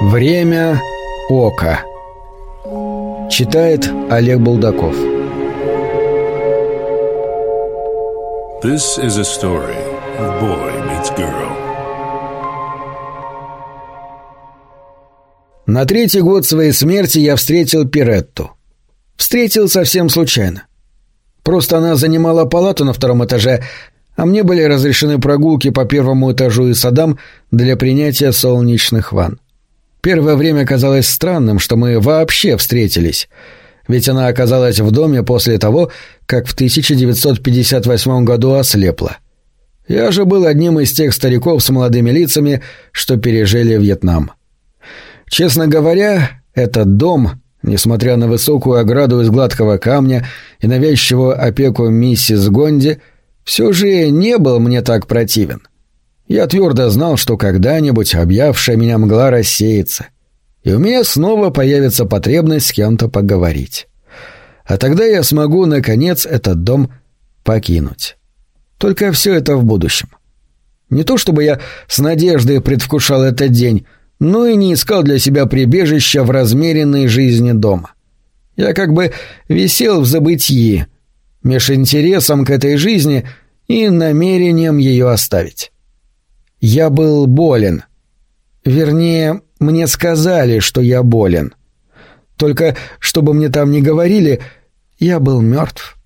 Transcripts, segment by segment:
Время ока. Читает Олег Булдаков. This is a story of boy meets girl. На третий год своей смерти я встретил Пиретту. Встретил совсем случайно. Просто она занимала палату на втором этаже, а мне были разрешены прогулки по первому этажу и садам для принятия солнечных ванн. Первое время казалось странным, что мы вообще встретились, ведь она оказалась в доме после того, как в 1958 году ослепла. Я же был одним из тех стариков с молодыми лицами, что пережили Вьетнам. Честно говоря, этот дом, несмотря на высокую ограду из гладкого камня и навязчивую опеку миссис Гонди, все же не был мне так противен. Я твердо знал, что когда-нибудь объявшая меня мгла рассеется, и у меня снова появится потребность с кем-то поговорить. А тогда я смогу, наконец, этот дом покинуть. Только все это в будущем. Не то чтобы я с надеждой предвкушал этот день, но и не искал для себя прибежища в размеренной жизни дома. Я как бы висел в забытии, меж интересом к этой жизни и намерением ее оставить. Я был болен. Вернее, мне сказали, что я болен. Только, чтобы мне там не говорили, я был мертв.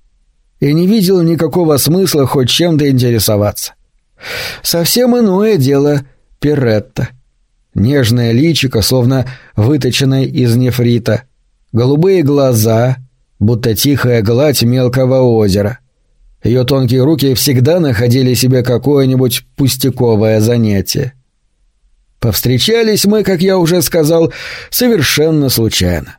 И не видел никакого смысла хоть чем-то интересоваться. Совсем иное дело Перетта. Нежное личико, словно выточенное из нефрита. Голубые глаза, будто тихая гладь мелкого озера. Ее тонкие руки всегда находили себе какое-нибудь пустяковое занятие. Повстречались мы, как я уже сказал, совершенно случайно.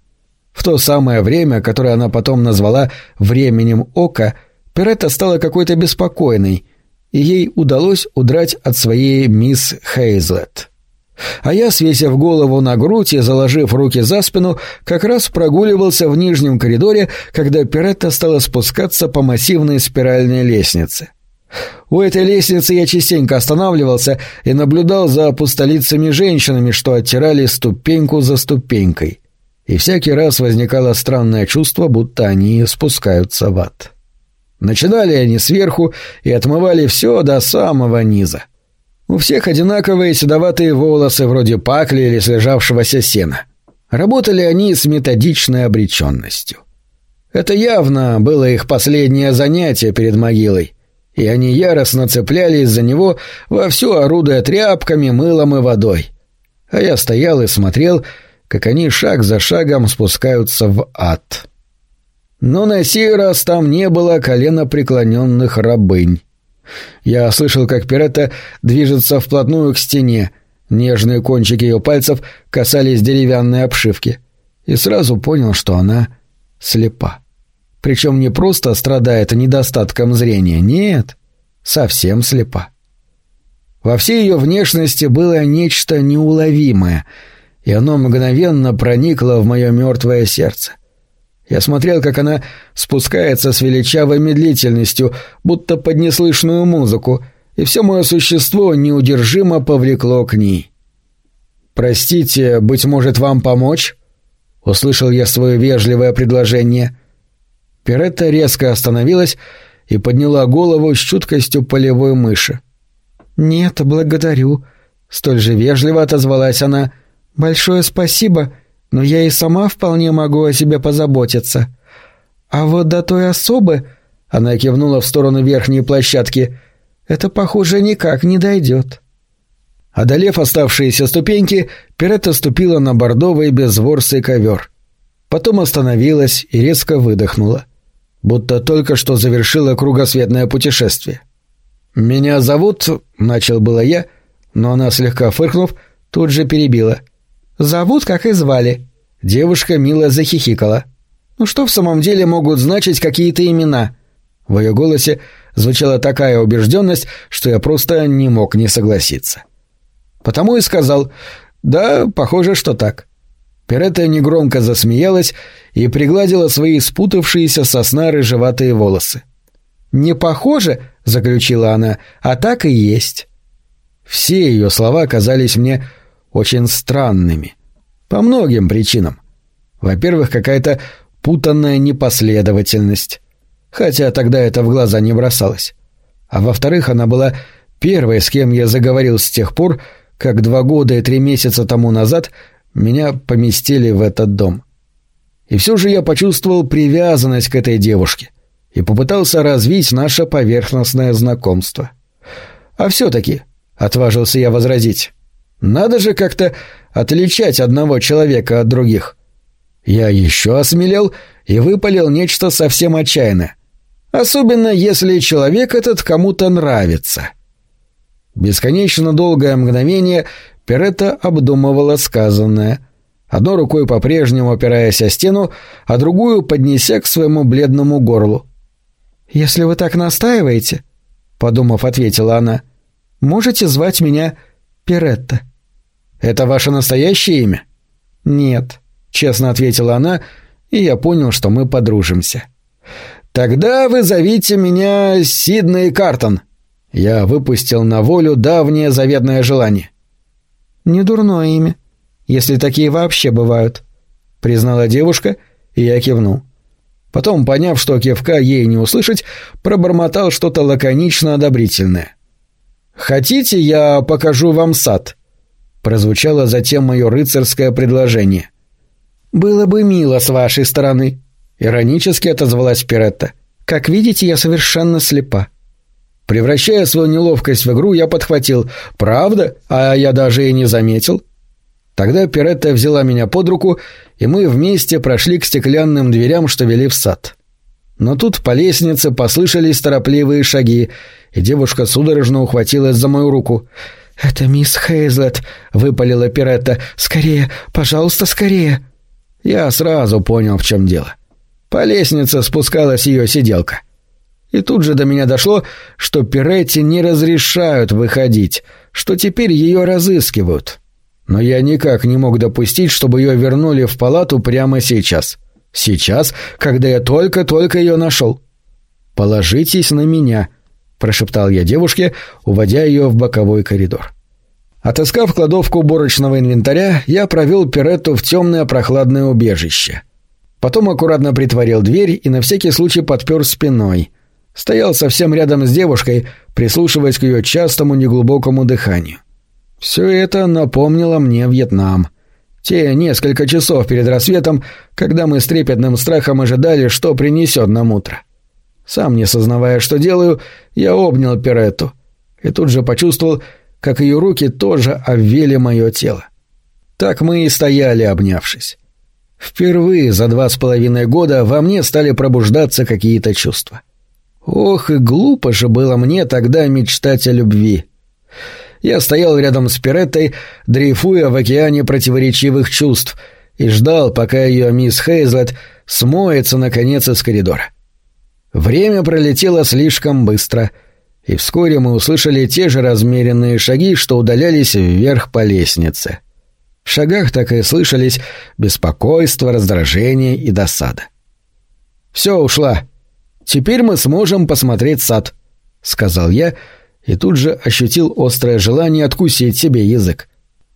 В то самое время, которое она потом назвала «временем ока», Перетта стала какой-то беспокойной, и ей удалось удрать от своей мисс Хейзлет. А я, свесив голову на грудь и заложив руки за спину, как раз прогуливался в нижнем коридоре, когда Пиретта стала спускаться по массивной спиральной лестнице. У этой лестницы я частенько останавливался и наблюдал за пустолицами женщинами, что оттирали ступеньку за ступенькой. И всякий раз возникало странное чувство, будто они спускаются в ад. Начинали они сверху и отмывали все до самого низа. У всех одинаковые седоватые волосы, вроде пакли или слежавшегося сена. Работали они с методичной обреченностью. Это явно было их последнее занятие перед могилой, и они яростно цеплялись за него, вовсю орудуя тряпками, мылом и водой. А я стоял и смотрел, как они шаг за шагом спускаются в ад. Но на сей раз там не было коленопреклоненных рабынь. Я слышал, как Пиретта движется вплотную к стене, нежные кончики ее пальцев касались деревянной обшивки, и сразу понял, что она слепа. Причем не просто страдает недостатком зрения, нет, совсем слепа. Во всей ее внешности было нечто неуловимое, и оно мгновенно проникло в мое мертвое сердце. Я смотрел, как она спускается с величавой медлительностью, будто под неслышную музыку, и все мое существо неудержимо повлекло к ней. «Простите, быть может, вам помочь?» — услышал я свое вежливое предложение. Перетта резко остановилась и подняла голову с чуткостью полевой мыши. «Нет, благодарю», — столь же вежливо отозвалась она. «Большое спасибо но я и сама вполне могу о себе позаботиться. А вот до той особы, она кивнула в сторону верхней площадки, это, похоже, никак не дойдет. Одолев оставшиеся ступеньки, Пиретта ступила на бордовый безворсый ковер. Потом остановилась и резко выдохнула, будто только что завершила кругосветное путешествие. «Меня зовут...» — начал было я, но она, слегка фыркнув, тут же перебила — Зовут, как и звали». Девушка мило захихикала. «Ну что в самом деле могут значить какие-то имена?» В ее голосе звучала такая убежденность, что я просто не мог не согласиться. Потому и сказал «Да, похоже, что так». Перетта негромко засмеялась и пригладила свои спутавшиеся со сна рыжеватые волосы. «Не похоже», — заключила она, — «а так и есть». Все ее слова казались мне очень странными, По многим причинам. Во-первых, какая-то путанная непоследовательность. Хотя тогда это в глаза не бросалось. А во-вторых, она была первой, с кем я заговорил с тех пор, как два года и три месяца тому назад меня поместили в этот дом. И все же я почувствовал привязанность к этой девушке и попытался развить наше поверхностное знакомство. А все-таки, — отважился я возразить, — надо же как-то отличать одного человека от других. Я еще осмелел и выпалил нечто совсем отчаянное. Особенно, если человек этот кому-то нравится. Бесконечно долгое мгновение Перетта обдумывала сказанное — одной рукой по-прежнему опираясь о стену, а другую поднеся к своему бледному горлу. «Если вы так настаиваете», — подумав, ответила она, — «можете звать меня Перетта». «Это ваше настоящее имя?» «Нет», — честно ответила она, и я понял, что мы подружимся. «Тогда вы зовите меня Сидней Картон». Я выпустил на волю давнее заветное желание. «Недурное имя», если такие вообще бывают», — признала девушка, и я кивнул. Потом, поняв, что кивка ей не услышать, пробормотал что-то лаконично одобрительное. «Хотите, я покажу вам сад?» Прозвучало затем мое рыцарское предложение. «Было бы мило с вашей стороны», — иронически отозвалась Пиретта. «Как видите, я совершенно слепа». Превращая свою неловкость в игру, я подхватил. «Правда? А я даже и не заметил». Тогда Пиретта взяла меня под руку, и мы вместе прошли к стеклянным дверям, что вели в сад. Но тут по лестнице послышались торопливые шаги, и девушка судорожно ухватилась за мою руку. «Это мисс Хейзлет», — выпалила Пиретта. «Скорее, пожалуйста, скорее». Я сразу понял, в чем дело. По лестнице спускалась ее сиделка. И тут же до меня дошло, что Пиретте не разрешают выходить, что теперь ее разыскивают. Но я никак не мог допустить, чтобы ее вернули в палату прямо сейчас. Сейчас, когда я только-только ее нашел. «Положитесь на меня», — прошептал я девушке, уводя ее в боковой коридор. Отыскав кладовку уборочного инвентаря, я провел Пиретту в темное прохладное убежище. Потом аккуратно притворил дверь и на всякий случай подпер спиной. Стоял совсем рядом с девушкой, прислушиваясь к ее частому неглубокому дыханию. Все это напомнило мне Вьетнам. Те несколько часов перед рассветом, когда мы с трепетным страхом ожидали, что принесет нам утро. Сам не сознавая, что делаю, я обнял Пиретту и тут же почувствовал, как ее руки тоже обвели мое тело. Так мы и стояли, обнявшись. Впервые за два с половиной года во мне стали пробуждаться какие-то чувства. Ох, и глупо же было мне тогда мечтать о любви. Я стоял рядом с Пиреттой, дрейфуя в океане противоречивых чувств, и ждал, пока ее мисс Хейзлет смоется, наконец, из коридора. Время пролетело слишком быстро, и вскоре мы услышали те же размеренные шаги, что удалялись вверх по лестнице. В шагах так и слышались беспокойство, раздражение и досада. «Все, ушла. Теперь мы сможем посмотреть сад», — сказал я, — и тут же ощутил острое желание откусить себе язык.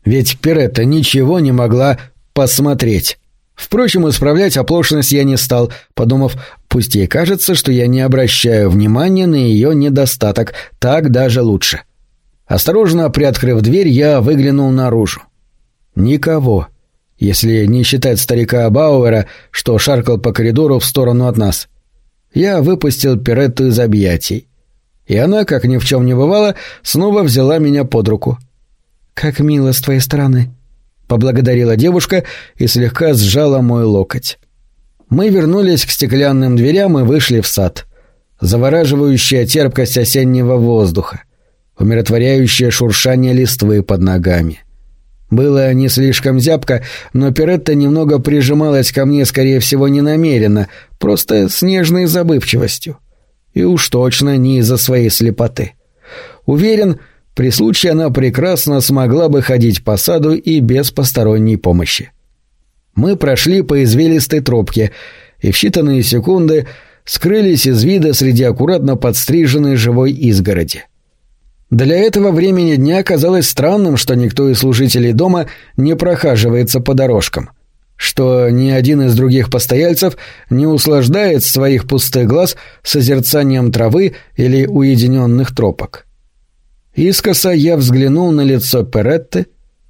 Ведь Пиретта ничего не могла посмотреть. Впрочем, исправлять оплошность я не стал, подумав, пусть ей кажется, что я не обращаю внимания на ее недостаток, так даже лучше. Осторожно приоткрыв дверь, я выглянул наружу. Никого, если не считать старика Бауэра, что шаркал по коридору в сторону от нас. Я выпустил Пиретту из объятий и она, как ни в чем не бывало, снова взяла меня под руку. «Как мило с твоей стороны», — поблагодарила девушка и слегка сжала мой локоть. Мы вернулись к стеклянным дверям и вышли в сад. Завораживающая терпкость осеннего воздуха, умиротворяющее шуршание листвы под ногами. Было не слишком зябко, но Перетта немного прижималась ко мне, скорее всего, не намеренно, просто с нежной забывчивостью. И уж точно не из-за своей слепоты. Уверен, при случае она прекрасно смогла бы ходить по саду и без посторонней помощи. Мы прошли по извилистой тропке и в считанные секунды скрылись из вида среди аккуратно подстриженной живой изгороди. Для этого времени дня казалось странным, что никто из служителей дома не прохаживается по дорожкам, что ни один из других постояльцев не услаждает своих пустых глаз созерцанием травы или уединенных тропок. Искоса я взглянул на лицо Перетты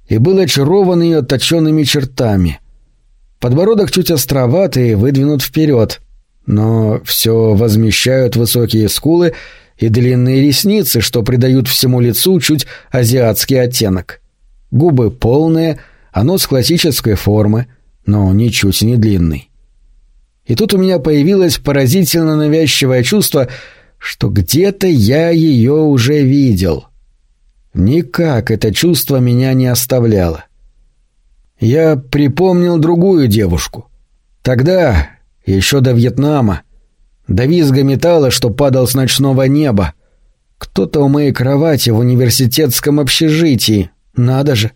и был очарован ее точенными чертами. Подбородок чуть островатый и выдвинут вперед, но все возмещают высокие скулы и длинные ресницы, что придают всему лицу чуть азиатский оттенок. Губы полные, а нос классической формы, но ничуть не длинный. И тут у меня появилось поразительно навязчивое чувство, что где-то я ее уже видел. Никак это чувство меня не оставляло. Я припомнил другую девушку. Тогда, еще до Вьетнама, до визга металла, что падал с ночного неба. Кто-то у моей кровати в университетском общежитии. Надо же.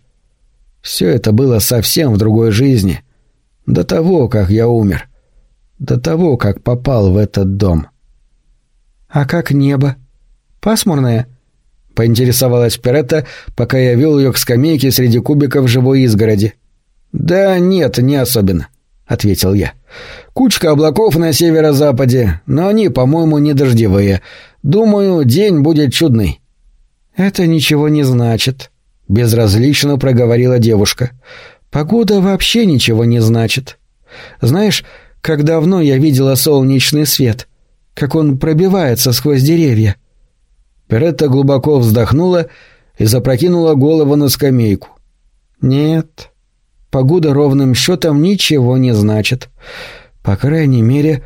Все это было совсем в другой жизни. До того, как я умер. До того, как попал в этот дом. «А как небо? Пасмурное?» — поинтересовалась Перетта, пока я вел ее к скамейке среди кубиков живой изгороди. «Да нет, не особенно», — ответил я. Кучка облаков на северо-западе, но они, по-моему, не дождевые. Думаю, день будет чудный». «Это ничего не значит», — безразлично проговорила девушка. «Погода вообще ничего не значит. Знаешь, как давно я видела солнечный свет, как он пробивается сквозь деревья». Перетта глубоко вздохнула и запрокинула голову на скамейку. «Нет, погода ровным счетом ничего не значит. По крайней мере,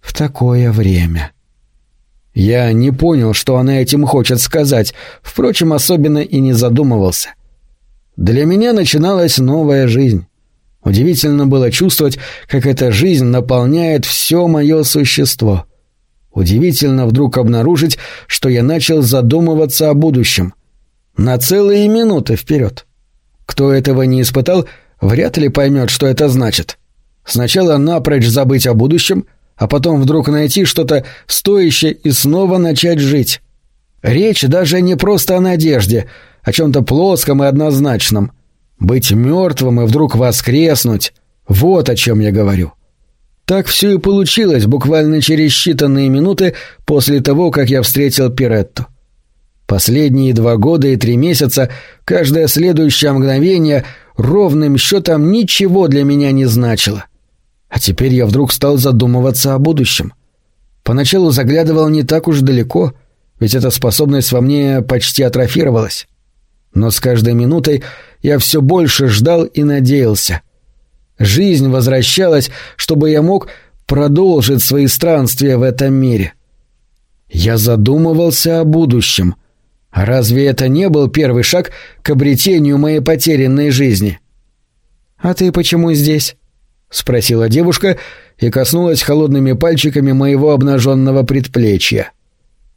в такое время. Я не понял, что она этим хочет сказать, впрочем, особенно и не задумывался. Для меня начиналась новая жизнь. Удивительно было чувствовать, как эта жизнь наполняет все мое существо. Удивительно вдруг обнаружить, что я начал задумываться о будущем. На целые минуты вперед. Кто этого не испытал, вряд ли поймет, что это значит. Сначала напрочь забыть о будущем, а потом вдруг найти что-то стоящее и снова начать жить. Речь даже не просто о надежде, о чем-то плоском и однозначном. Быть мертвым и вдруг воскреснуть — вот о чем я говорю. Так все и получилось буквально через считанные минуты после того, как я встретил Пиретту. Последние два года и три месяца, каждое следующее мгновение ровным счетом ничего для меня не значило. А теперь я вдруг стал задумываться о будущем. Поначалу заглядывал не так уж далеко, ведь эта способность во мне почти атрофировалась. Но с каждой минутой я все больше ждал и надеялся. Жизнь возвращалась, чтобы я мог продолжить свои странствия в этом мире. Я задумывался о будущем. А разве это не был первый шаг к обретению моей потерянной жизни? «А ты почему здесь?» — спросила девушка и коснулась холодными пальчиками моего обнаженного предплечья.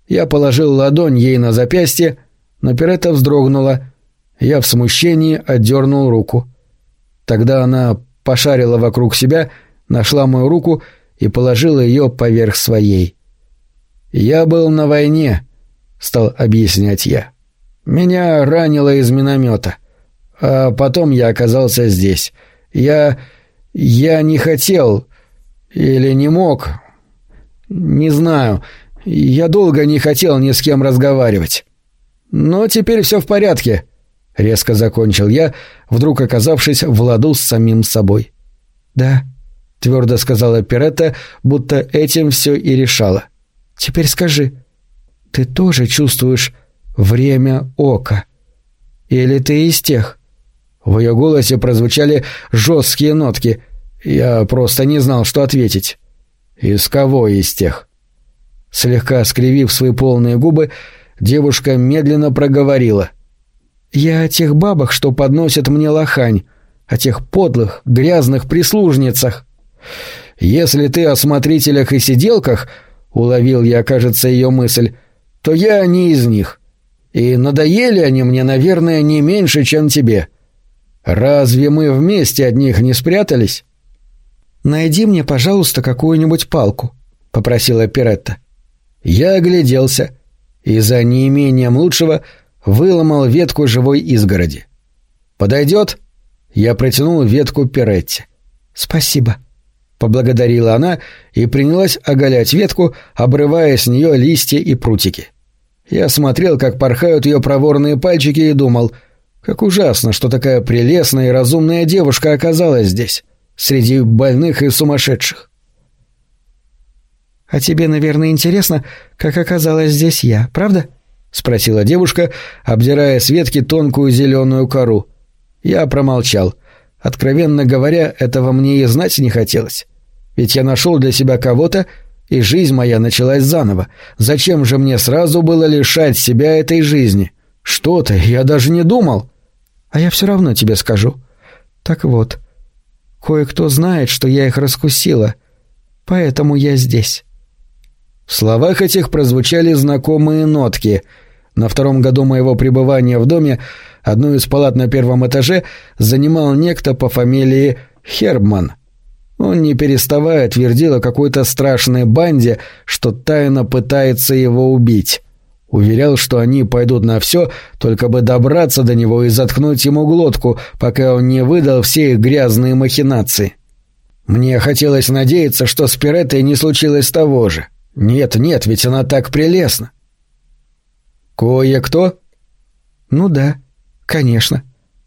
Я положил ладонь ей на запястье, но Перетта вздрогнула. Я в смущении отдернул руку. Тогда она пошарила вокруг себя, нашла мою руку и положила ее поверх своей. «Я был на войне», — стал объяснять я. «Меня ранило из миномета, а потом я оказался здесь. Я...» Я не хотел или не мог. Не знаю. Я долго не хотел ни с кем разговаривать. Но теперь все в порядке. Резко закончил я, вдруг оказавшись в ладу с самим собой. Да, твердо сказала Пиретта, будто этим все и решала. Теперь скажи, ты тоже чувствуешь время ока? Или ты из тех, в ее голосе прозвучали жесткие нотки. Я просто не знал, что ответить. «Из кого из тех?» Слегка скривив свои полные губы, девушка медленно проговорила. «Я о тех бабах, что подносят мне лохань, о тех подлых, грязных прислужницах. Если ты о смотрителях и сиделках, — уловил я, кажется, ее мысль, — то я не из них. И надоели они мне, наверное, не меньше, чем тебе. Разве мы вместе от них не спрятались? Найди мне, пожалуйста, какую-нибудь палку, попросила Пиретта. Я огляделся и за неимением лучшего выломал ветку живой изгороди. «Подойдет?» Я протянул ветку Перетти. «Спасибо», — поблагодарила она и принялась оголять ветку, обрывая с нее листья и прутики. Я смотрел, как порхают ее проворные пальчики, и думал, как ужасно, что такая прелестная и разумная девушка оказалась здесь, среди больных и сумасшедших. «А тебе, наверное, интересно, как оказалась здесь я, правда?» — спросила девушка, обдирая с ветки тонкую зеленую кору. Я промолчал. Откровенно говоря, этого мне и знать не хотелось. Ведь я нашел для себя кого-то, и жизнь моя началась заново. Зачем же мне сразу было лишать себя этой жизни? Что ты, я даже не думал. А я все равно тебе скажу. Так вот, кое-кто знает, что я их раскусила, поэтому я здесь. В словах этих прозвучали знакомые нотки. На втором году моего пребывания в доме одну из палат на первом этаже занимал некто по фамилии Хербман. Он, не переставая, твердил о какой-то страшной банде, что тайно пытается его убить. Уверял, что они пойдут на все, только бы добраться до него и заткнуть ему глотку, пока он не выдал все их грязные махинации. Мне хотелось надеяться, что с Пиреттой не случилось того же. Нет, нет, ведь она так прелестна. Кое-кто? Ну да, конечно.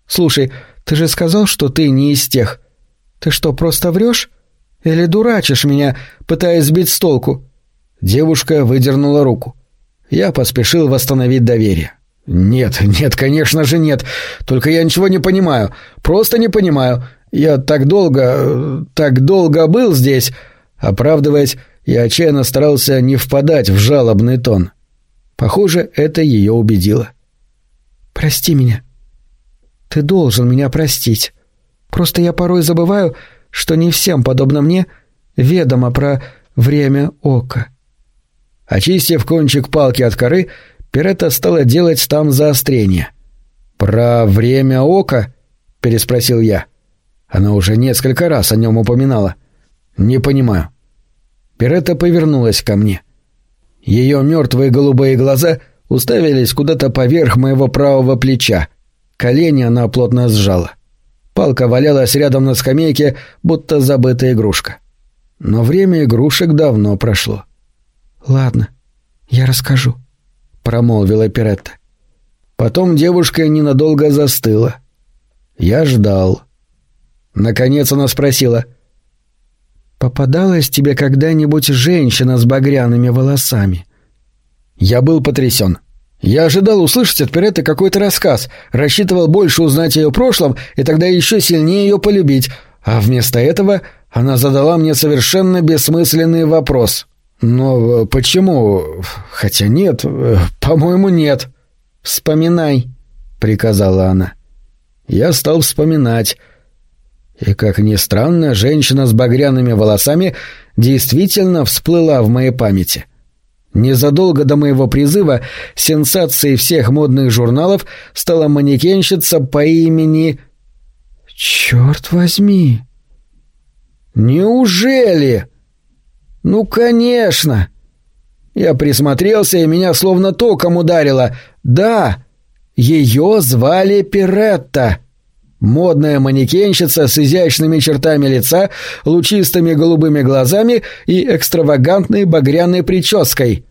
Слушай, ты же сказал, что ты не из тех. Ты что, просто врешь? Или дурачишь меня, пытаясь сбить с толку? Девушка выдернула руку. Я поспешил восстановить доверие. «Нет, нет, конечно же нет. Только я ничего не понимаю. Просто не понимаю. Я так долго... так долго был здесь...» Оправдываясь, я отчаянно старался не впадать в жалобный тон. Похоже, это ее убедило. «Прости меня. Ты должен меня простить. Просто я порой забываю, что не всем, подобно мне, ведомо про время ока». Очистив кончик палки от коры, Пиретта стала делать там заострение. «Про время ока?» — переспросил я. Она уже несколько раз о нем упоминала. «Не понимаю». Пиретта повернулась ко мне. Ее мертвые голубые глаза уставились куда-то поверх моего правого плеча. Колени она плотно сжала. Палка валялась рядом на скамейке, будто забытая игрушка. Но время игрушек давно прошло. «Ладно, я расскажу», — промолвила Пиретта. Потом девушка ненадолго застыла. Я ждал. Наконец она спросила. «Попадалась тебе когда-нибудь женщина с багряными волосами?» Я был потрясен. Я ожидал услышать от Пиретты какой-то рассказ, рассчитывал больше узнать о ее прошлом и тогда еще сильнее ее полюбить, а вместо этого она задала мне совершенно бессмысленный вопрос. «Но э, почему? Хотя нет, э, по-моему, нет». «Вспоминай», — приказала она. Я стал вспоминать. И, как ни странно, женщина с багряными волосами действительно всплыла в моей памяти. Незадолго до моего призыва сенсацией всех модных журналов стала манекенщица по имени... «Черт возьми!» «Неужели?» «Ну, конечно!» Я присмотрелся, и меня словно током ударило. «Да, ее звали Пиретта!» Модная манекенщица с изящными чертами лица, лучистыми голубыми глазами и экстравагантной багряной прической.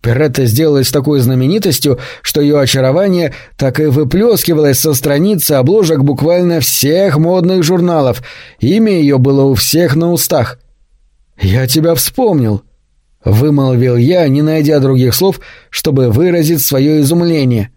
Перетта сделалась такой знаменитостью, что ее очарование так и выплескивалось со страницы обложек буквально всех модных журналов. Имя ее было у всех на устах. «Я тебя вспомнил», — вымолвил я, не найдя других слов, чтобы выразить свое изумление.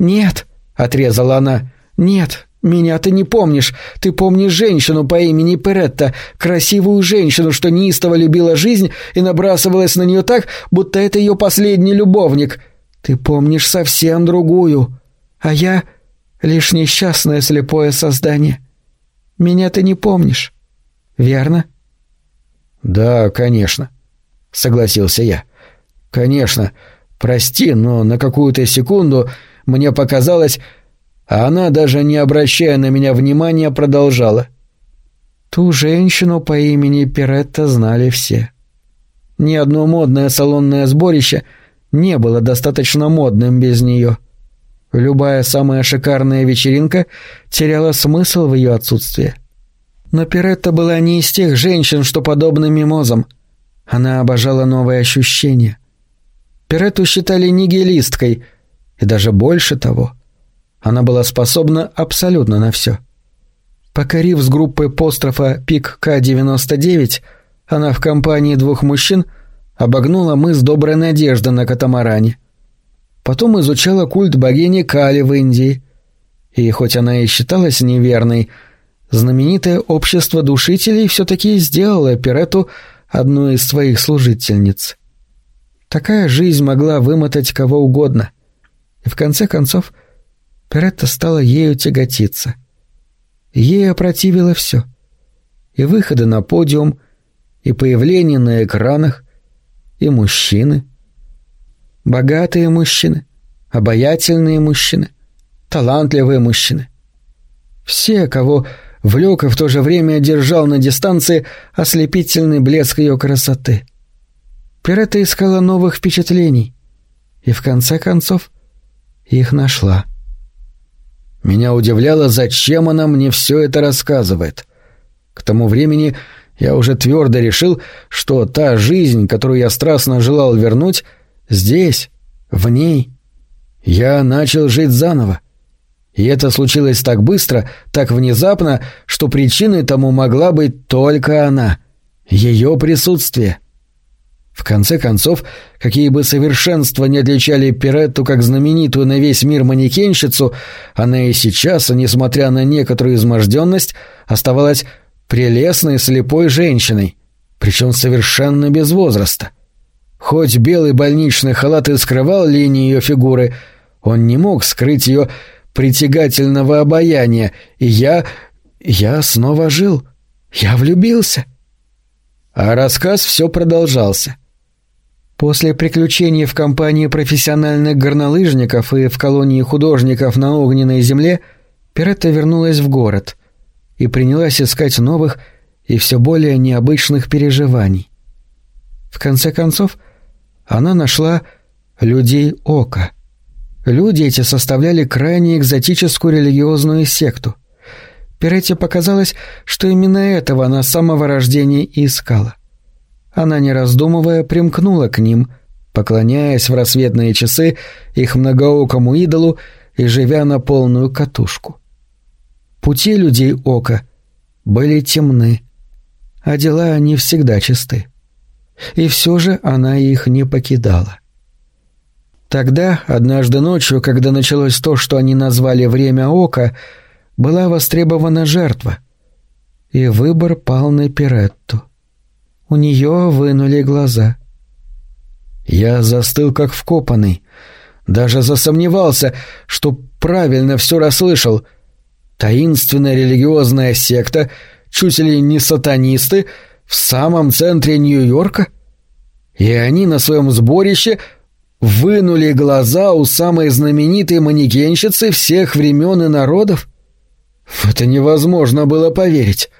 «Нет», — отрезала она, — «нет, меня ты не помнишь. Ты помнишь женщину по имени Перетта, красивую женщину, что неистово любила жизнь и набрасывалась на нее так, будто это ее последний любовник. Ты помнишь совсем другую. А я — лишь несчастное слепое создание. Меня ты не помнишь, верно?» «Да, конечно», — согласился я. «Конечно. Прости, но на какую-то секунду мне показалось, а она, даже не обращая на меня внимания, продолжала. Ту женщину по имени Пиретта знали все. Ни одно модное салонное сборище не было достаточно модным без нее. Любая самая шикарная вечеринка теряла смысл в ее отсутствии. Но Пиретта была не из тех женщин, что подобны мимозам. Она обожала новые ощущения. Пиретту считали нигилисткой, и даже больше того. Она была способна абсолютно на все. Покорив с группой построфа «Пик К-99», она в компании двух мужчин обогнула мыс Доброй Надежды на катамаране. Потом изучала культ богини Кали в Индии. И хоть она и считалась неверной, знаменитое общество душителей все-таки сделало Пирету одну из своих служительниц. Такая жизнь могла вымотать кого угодно. И в конце концов Пиретта стала ею тяготиться. Ей опротивило все. И выходы на подиум, и появление на экранах, и мужчины — Богатые мужчины, обаятельные мужчины, талантливые мужчины. Все, кого влек и в то же время держал на дистанции ослепительный блеск ее красоты. Пирета искала новых впечатлений и, в конце концов, их нашла. Меня удивляло, зачем она мне все это рассказывает. К тому времени я уже твердо решил, что та жизнь, которую я страстно желал вернуть — Здесь, в ней, я начал жить заново. И это случилось так быстро, так внезапно, что причиной тому могла быть только она, ее присутствие. В конце концов, какие бы совершенства не отличали Пиретту как знаменитую на весь мир манекенщицу, она и сейчас, несмотря на некоторую изможденность, оставалась прелестной слепой женщиной, причем совершенно без возраста. — Хоть белый больничный халат и скрывал линии ее фигуры, он не мог скрыть ее притягательного обаяния, и я... я снова жил. Я влюбился. А рассказ все продолжался. После приключений в компании профессиональных горнолыжников и в колонии художников на огненной земле Пиретта вернулась в город и принялась искать новых и все более необычных переживаний. В конце концов, она нашла людей Ока. Люди эти составляли крайне экзотическую религиозную секту. Перетте показалось, что именно этого она с самого рождения и искала. Она, не раздумывая, примкнула к ним, поклоняясь в рассветные часы их многоокому идолу и живя на полную катушку. Пути людей Ока были темны, а дела не всегда чисты. И все же она их не покидала. Тогда, однажды ночью, когда началось то, что они назвали «время ока», была востребована жертва. И выбор пал на Пиретту. У нее вынули глаза. Я застыл как вкопанный. Даже засомневался, что правильно все расслышал. Таинственная религиозная секта, чуть ли не сатанисты — в самом центре Нью-Йорка? И они на своем сборище вынули глаза у самой знаменитой манекенщицы всех времен и народов? В это невозможно было поверить.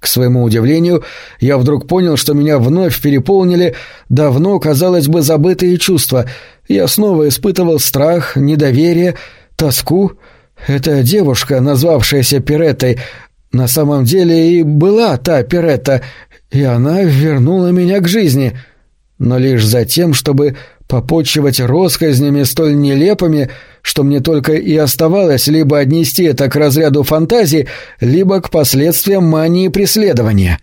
К своему удивлению, я вдруг понял, что меня вновь переполнили давно, казалось бы, забытые чувства. Я снова испытывал страх, недоверие, тоску. Эта девушка, назвавшаяся Пиреттой, на самом деле и была та Пиретта, и она вернула меня к жизни, но лишь за тем, чтобы попочивать россказнями столь нелепыми, что мне только и оставалось либо отнести это к разряду фантазии, либо к последствиям мании преследования.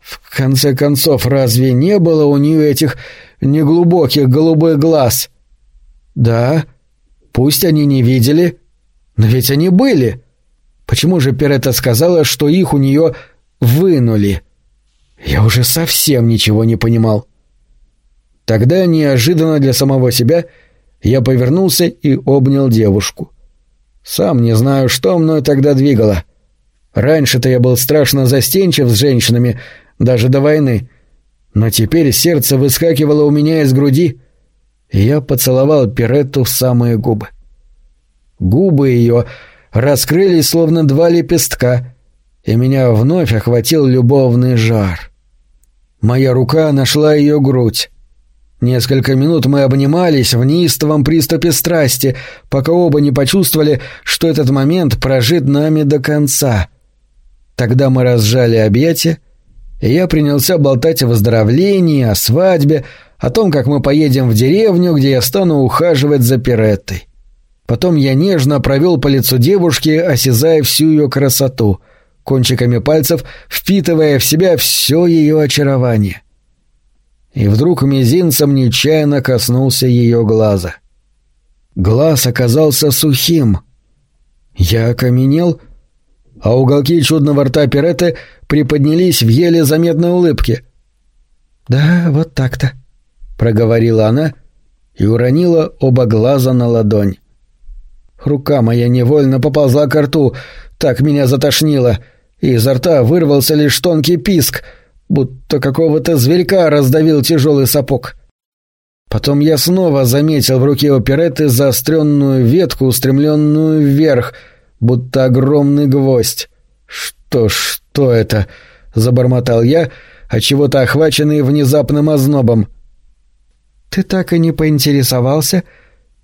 В конце концов, разве не было у нее этих неглубоких голубых глаз? Да, пусть они не видели, но ведь они были. Почему же Перетта сказала, что их у нее вынули? — я уже совсем ничего не понимал. Тогда, неожиданно для самого себя, я повернулся и обнял девушку. Сам не знаю, что мной тогда двигало. Раньше-то я был страшно застенчив с женщинами, даже до войны. Но теперь сердце выскакивало у меня из груди, и я поцеловал Пиретту в самые губы. Губы ее раскрылись, словно два лепестка, и меня вновь охватил любовный жар. Моя рука нашла ее грудь. Несколько минут мы обнимались в неистовом приступе страсти, пока оба не почувствовали, что этот момент прожит нами до конца. Тогда мы разжали объятия, и я принялся болтать о выздоровлении, о свадьбе, о том, как мы поедем в деревню, где я стану ухаживать за Пиреттой. Потом я нежно провел по лицу девушки, осязая всю ее красоту, кончиками пальцев впитывая в себя все ее очарование и вдруг мизинцем нечаянно коснулся ее глаза. Глаз оказался сухим. Я окаменел, а уголки чудного рта Пиреты приподнялись в еле заметной улыбке. «Да, вот так-то», — проговорила она и уронила оба глаза на ладонь. Рука моя невольно поползла к рту, так меня затошнило, и изо рта вырвался лишь тонкий писк — будто какого-то зверька раздавил тяжелый сапог. Потом я снова заметил в руке оперетты заостренную ветку, устремленную вверх, будто огромный гвоздь. «Что, что это?» — забормотал я, отчего-то охваченный внезапным ознобом. «Ты так и не поинтересовался,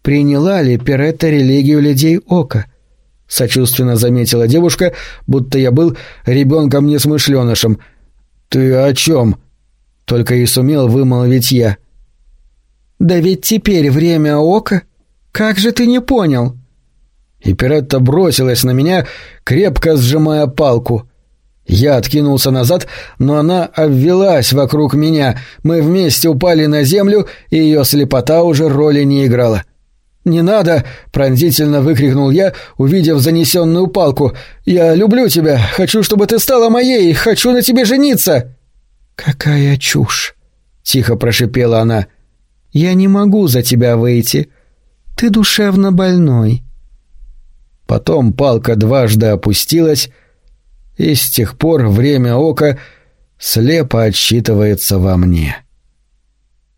приняла ли Перетта религию людей Ока?» — сочувственно заметила девушка, будто я был ребенком-несмышленышем — «Ты о чем?» — только и сумел вымолвить я. «Да ведь теперь время ока. Как же ты не понял?» И Пиретта бросилась на меня, крепко сжимая палку. Я откинулся назад, но она обвелась вокруг меня. Мы вместе упали на землю, и ее слепота уже роли не играла. «Не надо!» — пронзительно выкрикнул я, увидев занесенную палку. «Я люблю тебя! Хочу, чтобы ты стала моей! Хочу на тебе жениться!» «Какая чушь!» — тихо прошипела она. «Я не могу за тебя выйти. Ты душевно больной». Потом палка дважды опустилась, и с тех пор время ока слепо отсчитывается во мне.